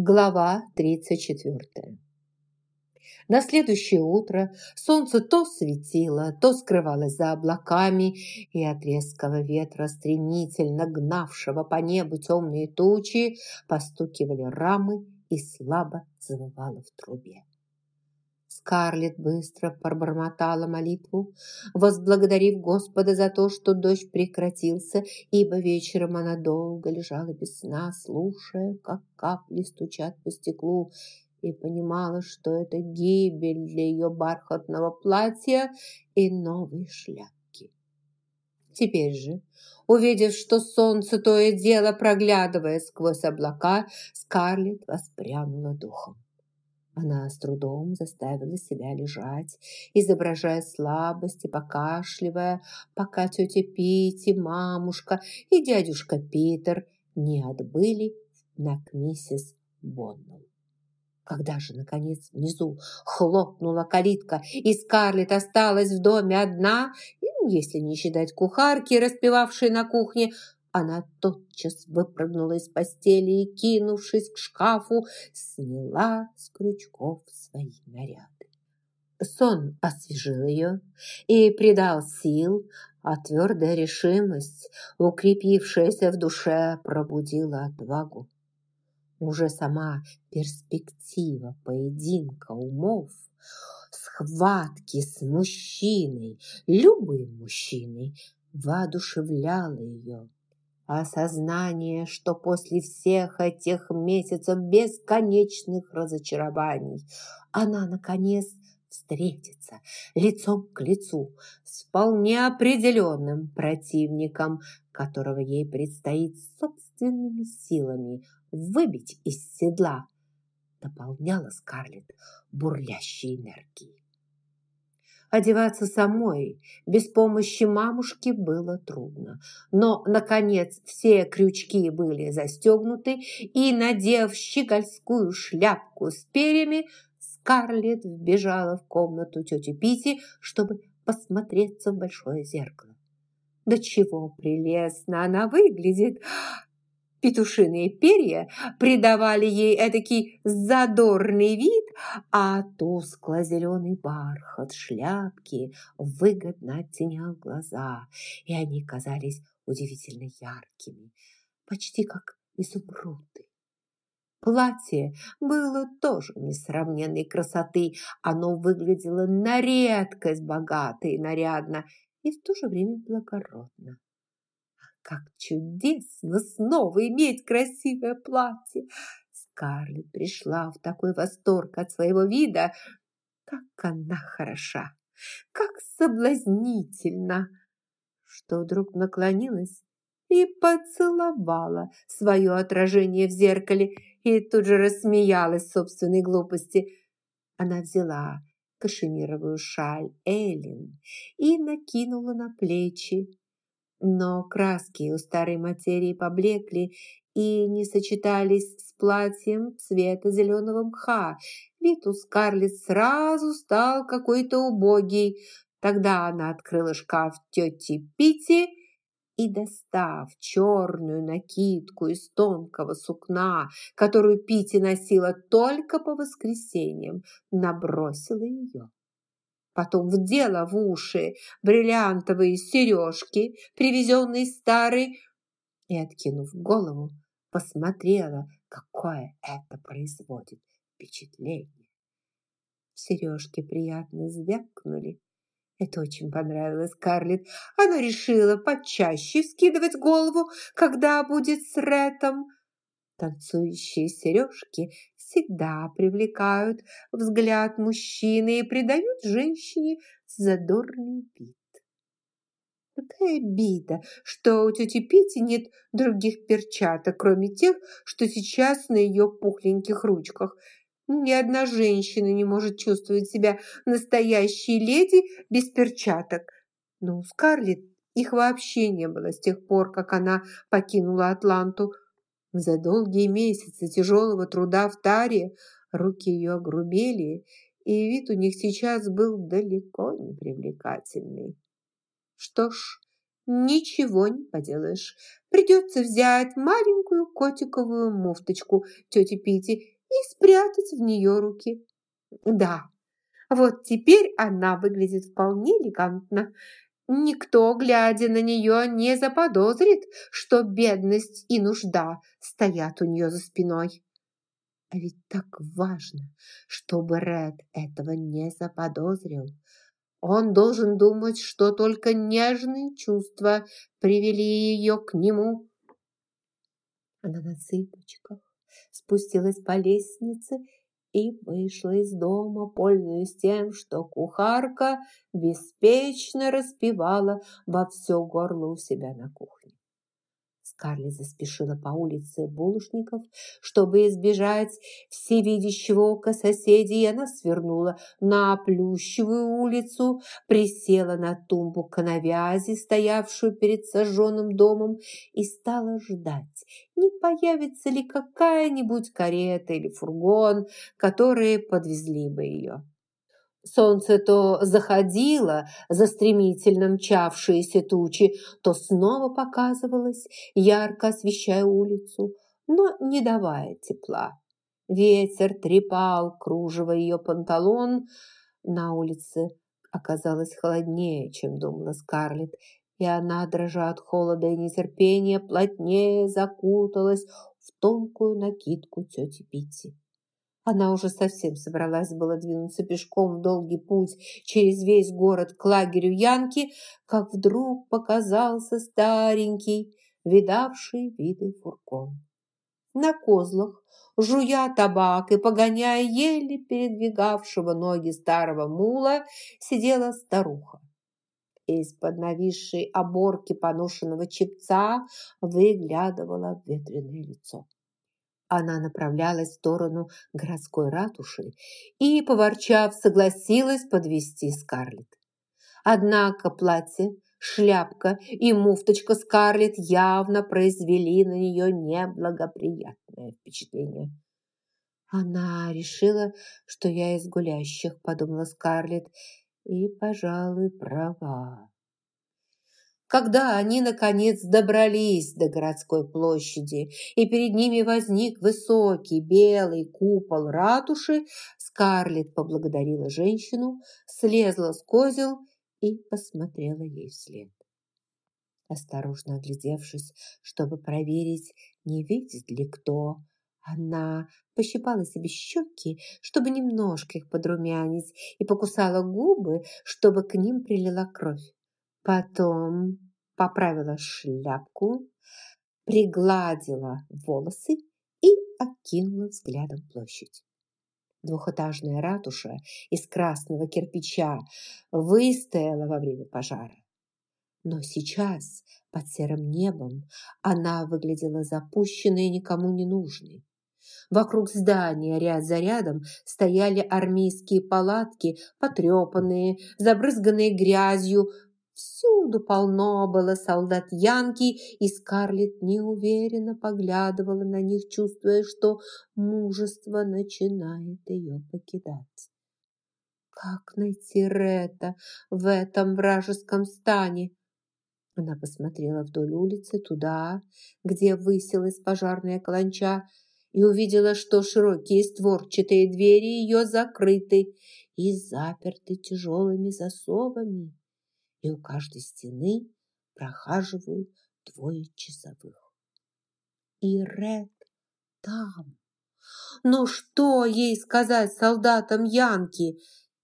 Глава 34. На следующее утро солнце то светило, то скрывалось за облаками, и от резкого ветра, стремительно гнавшего по небу темные тучи, постукивали рамы и слабо завывало в трубе. Скарлетт быстро пробормотала молитву, возблагодарив Господа за то, что дождь прекратился, ибо вечером она долго лежала без сна, слушая, как капли стучат по стеклу, и понимала, что это гибель для ее бархатного платья и новой шляпки. Теперь же, увидев, что солнце то и дело проглядывает сквозь облака, Скарлетт воспрянула духом. Она с трудом заставила себя лежать, изображая слабость и покашливая, пока тетя Питти, мамушка и дядюшка Питер не отбыли на к миссис Боннелл. Когда же, наконец, внизу хлопнула калитка, и Скарлетт осталась в доме одна, если не считать кухарки, распевавшей на кухне, она тотчас выпрыгнула из постели и, кинувшись к шкафу, сняла с крючков свои наряды. Сон освежил ее и придал сил, а твердая решимость, укрепившаяся в душе, пробудила отвагу. Уже сама перспектива поединка умов, схватки с мужчиной, любым мужчиной, воодушевляла ее. Осознание, что после всех этих месяцев бесконечных разочарований она, наконец, встретится лицом к лицу с вполне определенным противником, которого ей предстоит собственными силами выбить из седла, дополняла Скарлетт бурлящей энергией. Одеваться самой без помощи мамушки было трудно. Но, наконец, все крючки были застегнуты, и, надев щегольскую шляпку с перьями, Скарлетт вбежала в комнату тети Пити, чтобы посмотреться в большое зеркало. Да чего прелестно она выглядит! Петушиные перья придавали ей эдакий задорный вид, а тускло-зеленый бархат шляпки выгодно оттенял глаза, и они казались удивительно яркими, почти как изумруды. Платье было тоже несравненной красоты. Оно выглядело на редкость богато и нарядно, и в то же время благородно. Как чудесно снова иметь красивое платье! Скарлетт пришла в такой восторг от своего вида. Как она хороша! Как соблазнительно! Что вдруг наклонилась и поцеловала свое отражение в зеркале и тут же рассмеялась собственной глупости. Она взяла кашемировую шаль Эллин и накинула на плечи но краски у старой материи поблекли и не сочетались с платьем цвета зеленого мха. Вид у Скарлетт сразу стал какой-то убогий. Тогда она открыла шкаф тети Пити и, достав черную накидку из тонкого сукна, которую Пити носила только по воскресеньям, набросила ее потом вдела в уши бриллиантовые сережки, привезенные старой, и, откинув голову, посмотрела, какое это производит впечатление. Сережки приятно звякнули. Это очень понравилось Карлетт. Она решила почаще вскидывать голову, когда будет с Рэтом. Танцующие сережки всегда привлекают взгляд мужчины и придают женщине задорный вид. Какая обида, что у тети Пити нет других перчаток, кроме тех, что сейчас на ее пухленьких ручках. Ни одна женщина не может чувствовать себя настоящей леди без перчаток. Но у Скарлетт их вообще не было с тех пор, как она покинула Атланту. За долгие месяцы тяжелого труда в таре руки ее огрубели, и вид у них сейчас был далеко не привлекательный. Что ж, ничего не поделаешь. Придется взять маленькую котиковую муфточку тети Пити и спрятать в нее руки. Да, вот теперь она выглядит вполне элегантно. Никто, глядя на нее, не заподозрит, что бедность и нужда стоят у нее за спиной. А ведь так важно, чтобы Ред этого не заподозрил. Он должен думать, что только нежные чувства привели ее к нему. Она на цыпочках спустилась по лестнице и вышла из дома, пользуясь тем, что кухарка беспечно распевала во все горло у себя на кухне. Скарлетт заспешила по улице булочников, чтобы избежать всевидящего ока соседей, она свернула на Плющевую улицу, присела на тумбу коновязи, стоявшую перед сожженным домом, и стала ждать, не появится ли какая-нибудь карета или фургон, которые подвезли бы ее. Солнце то заходило за стремительно мчавшиеся тучи, то снова показывалось, ярко освещая улицу, но не давая тепла. Ветер трепал кружево ее панталон. На улице оказалось холоднее, чем думала Скарлетт, и она, дрожа от холода и нетерпения, плотнее закуталась в тонкую накидку тети Питти. Она уже совсем собралась было двинуться пешком в долгий путь через весь город к лагерю Янки, как вдруг показался старенький, видавший виды фургон. На козлах, жуя табак и погоняя еле передвигавшего ноги старого мула, сидела старуха. Из-под нависшей оборки поношенного чепца выглядывало ветреное лицо. Она направлялась в сторону городской ратуши и, поворчав, согласилась подвести Скарлетт. Однако платье, шляпка и муфточка Скарлетт явно произвели на нее неблагоприятное впечатление. «Она решила, что я из гулящих», – подумала Скарлетт, – «и, пожалуй, права». Когда они, наконец, добрались до городской площади, и перед ними возник высокий белый купол ратуши, Скарлетт поблагодарила женщину, слезла с козел и посмотрела ей вслед. Осторожно оглядевшись, чтобы проверить, не видит ли кто, она пощипала себе щеки, чтобы немножко их подрумянить, и покусала губы, чтобы к ним прилила кровь. Потом поправила шляпку, пригладила волосы и окинула взглядом площадь. Двухэтажная ратуша из красного кирпича выстояла во время пожара. Но сейчас, под серым небом, она выглядела запущенной и никому не нужной. Вокруг здания ряд за рядом стояли армейские палатки, потрепанные, забрызганные грязью, Всюду полно было солдат Янки, и Скарлетт неуверенно поглядывала на них, чувствуя, что мужество начинает ее покидать. Как найти Рета в этом вражеском стане? Она посмотрела вдоль улицы туда, где высилась пожарная каланча, и увидела, что широкие створчатые двери ее закрыты и заперты тяжелыми засовами и у каждой стены прохаживают двое часовых. И Ред там. Но что ей сказать солдатам Янки?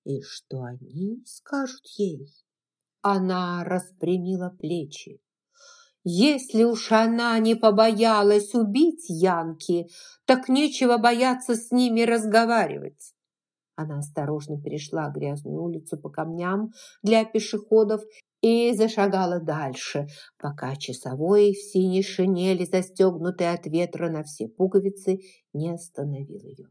И что они скажут ей? Она распрямила плечи. Если уж она не побоялась убить Янки, так нечего бояться с ними разговаривать. Она осторожно перешла грязную улицу по камням для пешеходов и зашагала дальше, пока часовой в синей шинели, застегнутый от ветра на все пуговицы, не остановил ее.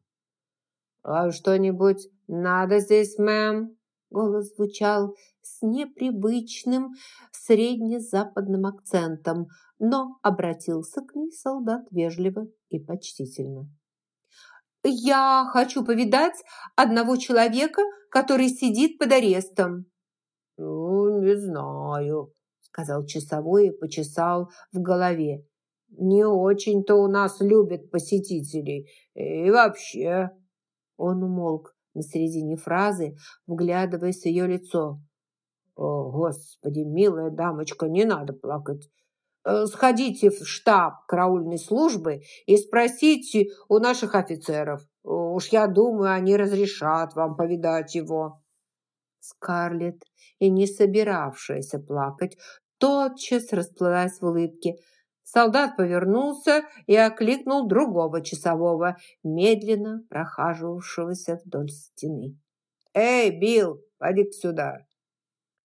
«А что-нибудь надо здесь, мэм?» Голос звучал с непривычным среднезападным акцентом, но обратился к ней солдат вежливо и почтительно. «Я хочу повидать одного человека, который сидит под арестом». «Ну, не знаю», – сказал часовой и почесал в голове. «Не очень-то у нас любят посетителей. И вообще...» Он умолк на середине фразы, вглядываясь в ее лицо. «О, Господи, милая дамочка, не надо плакать. Э, сходите в штаб караульной службы и спросите у наших офицеров. Уж я думаю, они разрешат вам повидать его». Скарлетт, и не собиравшаяся плакать, тотчас расплылась в улыбке. Солдат повернулся и окликнул другого часового, медленно прохаживавшегося вдоль стены. «Эй, Билл, поди сюда!»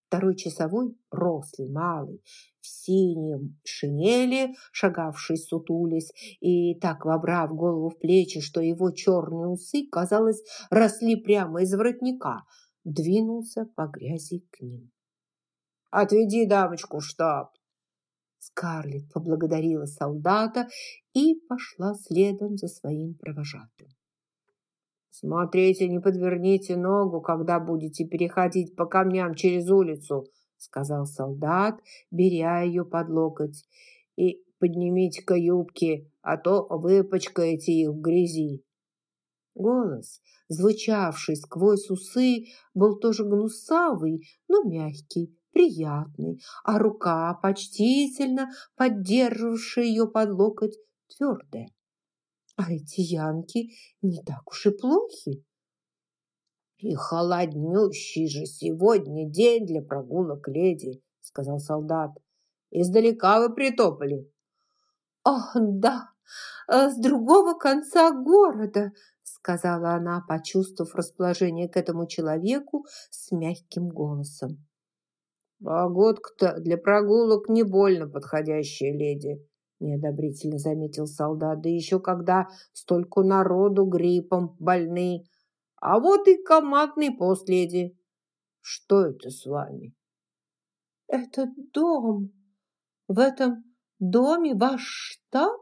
Второй часовой, рослый, малый, в синем шинели, шагавший сутулись и так вобрав голову в плечи, что его черные усы, казалось, росли прямо из воротника, двинулся по грязи к ним. «Отведи дамочку в штаб!» Скарлетт поблагодарила солдата и пошла следом за своим провожатым. «Смотрите, не подверните ногу, когда будете переходить по камням через улицу», сказал солдат, беря ее под локоть. «И поднимите-ка юбки, а то выпачкаете их в грязи». Голос, звучавший сквозь усы, был тоже гнусавый, но мягкий, приятный, а рука, почтительно поддерживавшая ее под локоть, твердая. А эти янки не так уж и плохи. «И холоднющий же сегодня день для прогулок, леди», — сказал солдат. «Издалека вы притопали». «Ах, да, э, с другого конца города», — сказала она, почувствовав расположение к этому человеку с мягким голосом. «Погодка-то для прогулок не больно подходящая, леди», неодобрительно заметил солдат. «Да еще когда столько народу гриппом больны. А вот и командный пост, леди. Что это с вами?» «Это дом. В этом доме ваш штаб?»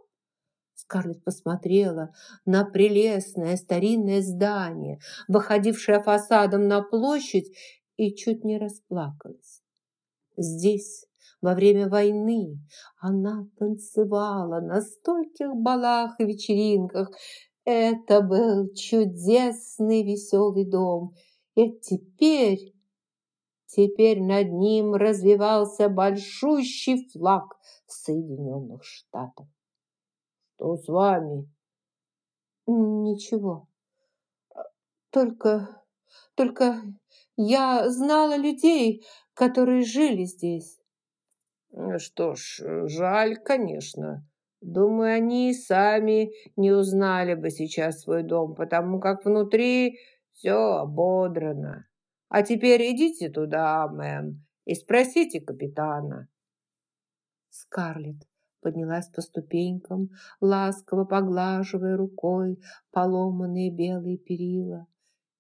Скарлетт посмотрела на прелестное старинное здание, выходившее фасадом на площадь, и чуть не расплакалась. Здесь, во время войны, она танцевала на стольких балах и вечеринках. Это был чудесный веселый дом. И теперь, теперь над ним развивался большущий флаг Соединенных Штатов. Что с вами? Ничего. Только, только я знала людей, которые жили здесь. Что ж, жаль, конечно. Думаю, они и сами не узнали бы сейчас свой дом, потому как внутри все ободрано. А теперь идите туда, мэм, и спросите капитана. Скарлетт поднялась по ступенькам, ласково поглаживая рукой поломанные белые перила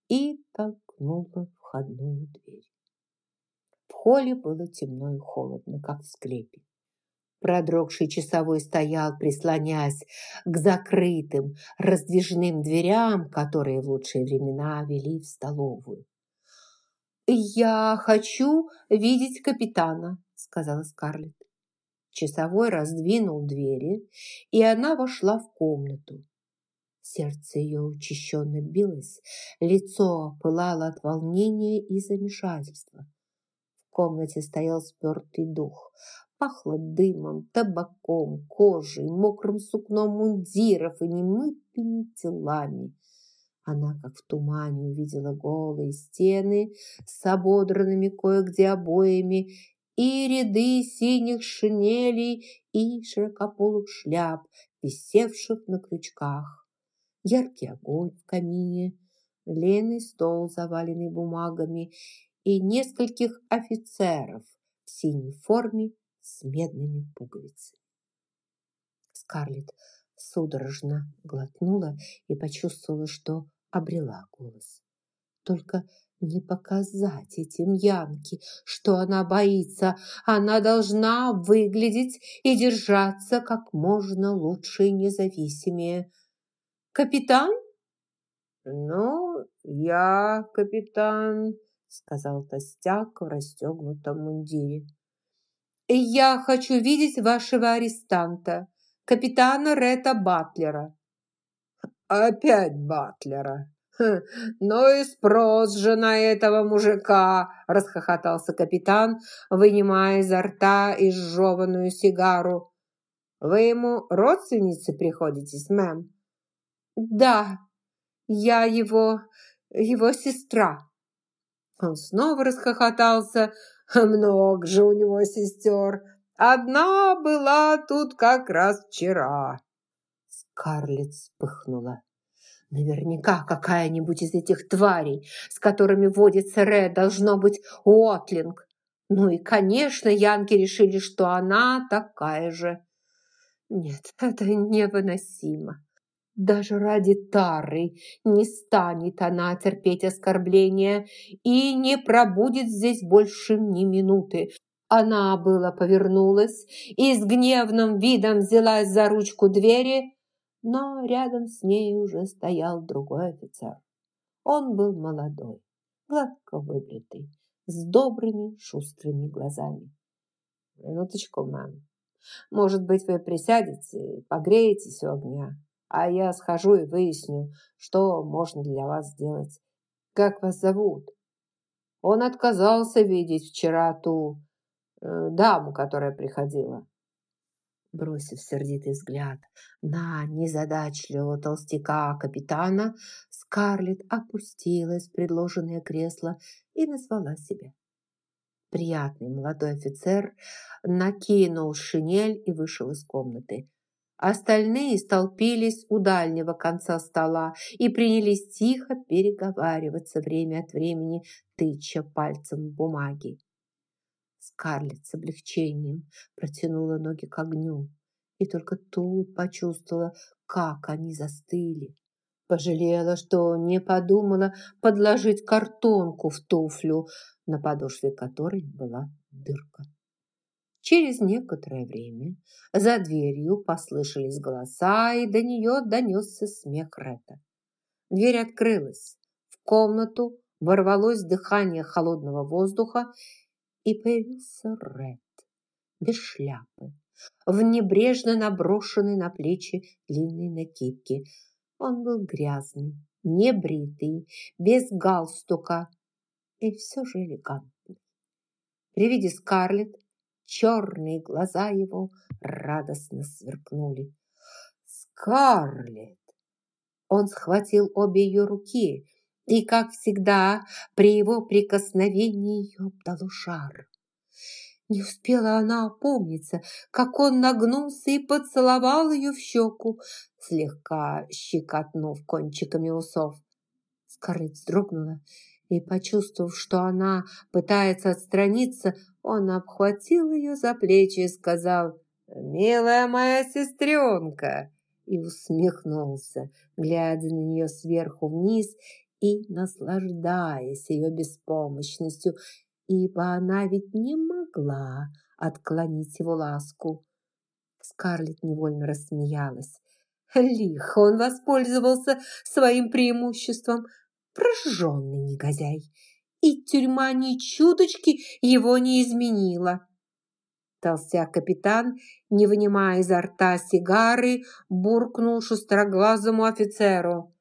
и толкнула входную дверь холле было темно и холодно, как в склепе. Продрогший часовой стоял, прислонясь к закрытым раздвижным дверям, которые в лучшие времена вели в столовую. «Я хочу видеть капитана», — сказала Скарлетт. Часовой раздвинул двери, и она вошла в комнату. Сердце ее учащенно билось, лицо пылало от волнения и замешательства комнате стоял спертый дух. Пахло дымом, табаком, кожей, мокрым сукном мундиров и немытыми телами. Она, как в тумане, увидела голые стены с ободранными кое-где обоями и ряды синих шинелей и широкополых шляп, висевших на крючках. Яркий огонь в камине, длинный стол, заваленный бумагами, и нескольких офицеров в синей форме с медными пуговицами. Скарлетт судорожно глотнула и почувствовала, что обрела голос. Только не показать этим Янке, что она боится. Она должна выглядеть и держаться как можно лучше и независимее. «Капитан?» «Ну, я капитан», сказал толстяк в расстегнутом мундире. «Я хочу видеть вашего арестанта, капитана Ретта Батлера». «Опять Батлера? Хм, ну и спрос же на этого мужика!» – расхохотался капитан, вынимая изо рта изжеванную сигару. «Вы ему родственницы приходитесь, мэм?» «Да, я его... его сестра». Он снова расхохотался. «Много же у него сестер. Одна была тут как раз вчера». Скарлетт вспыхнула. Наверняка какая-нибудь из этих тварей, с которыми водится Ред, должно быть Уотлинг. Ну и, конечно, янки решили, что она такая же. Нет, это невыносимо. Даже ради Тары не станет она терпеть оскорбления и не пробудет здесь больше ни минуты. Она было повернулась и с гневным видом взялась за ручку двери, но рядом с ней уже стоял другой офицер. Он был молодой, гладко выбритый, с добрыми шустрыми глазами. «Минуточку, мам. Может быть, вы присядете, погреетесь у огня, а я схожу и выясню, что можно для вас сделать. Как вас зовут?» Он отказался видеть вчера ту э, даму, которая приходила. Бросив сердитый взгляд на незадачливого толстяка-капитана, Скарлетт опустилась в предложенное кресло и назвала себя. Приятный молодой офицер накинул шинель и вышел из комнаты. Остальные столпились у дальнего конца стола и принялись тихо переговариваться время от времени, тыча пальцем в бумаги. Скарлетт с облегчением протянула ноги к огню и только тут почувствовала, как они застыли. Пожалела, что не подумала подложить картонку в туфлю, на подошве которой была дырка. Через некоторое время за дверью послышались голоса, и до нее донесся смех Ретта. Дверь открылась. В комнату ворвалось дыхание холодного воздуха, и появился Ред, без шляпы, в небрежно наброшенной на плечи длинной накидке. Он был грязный, небритый, без галстука и все же элегантный. При виде Скарлетт черные глаза его радостно сверкнули. «Скарлетт!» Он схватил обе ее руки, и, как всегда, при его прикосновении ее обдало жар. Не успела она опомниться, как он нагнулся и поцеловал ее в щеку, слегка щекотнув кончиками усов. Скарлетт вздрогнула и, почувствовав, что она пытается отстраниться, он обхватил ее за плечи и сказал «Милая моя сестренка!» и усмехнулся, глядя на нее сверху вниз и наслаждаясь ее беспомощностью, ибо она ведь не могла отклонить его ласку. Скарлетт невольно рассмеялась. Лихо он воспользовался своим преимуществом, прожженный негодяй, и тюрьма ни чуточки его не изменила. Толстяк-капитан, не вынимая изо рта сигары, буркнул шустроглазому офицеру.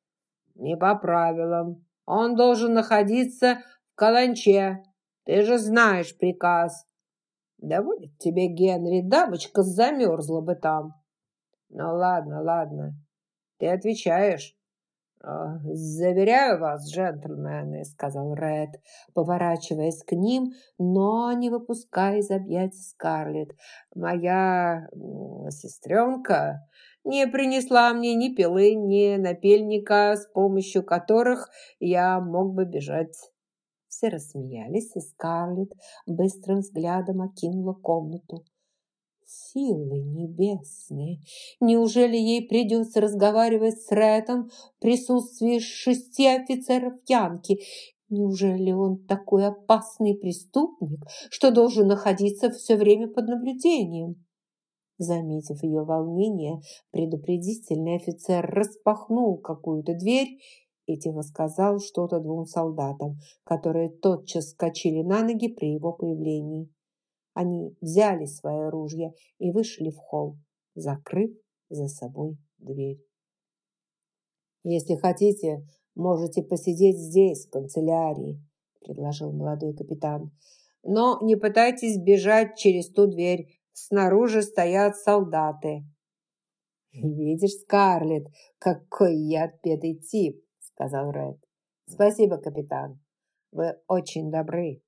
«Не по правилам. Он должен находиться в каланче. Ты же знаешь приказ». «Да будет тебе, Генри, дамочка замерзла бы там». «Ну ладно, ладно. Ты отвечаешь». «А, «Заверяю вас, джентльмены», — сказал Ред, поворачиваясь к ним, но не выпуская из объятий Скарлетт. «Моя сестренка не принесла мне ни пилы, ни напильника, с помощью которых я мог бы бежать. Все рассмеялись, и Скарлетт быстрым взглядом окинула комнату. Силы небесные! Неужели ей придется разговаривать с Рэтом в присутствии шести офицеров Янки? Неужели он такой опасный преступник, что должен находиться все время под наблюдением? Заметив ее волнение, предупредительный офицер распахнул какую-то дверь и тихо сказал что-то двум солдатам, которые тотчас скочили на ноги при его появлении. Они взяли свои ружья и вышли в холл, закрыв за собой дверь. «Если хотите, можете посидеть здесь, в канцелярии», предложил молодой капитан. «Но не пытайтесь бежать через ту дверь. Снаружи стоят солдаты». «Видишь, Скарлетт, какой я отпетый тип», сказал Ред. «Спасибо, капитан. Вы очень добры».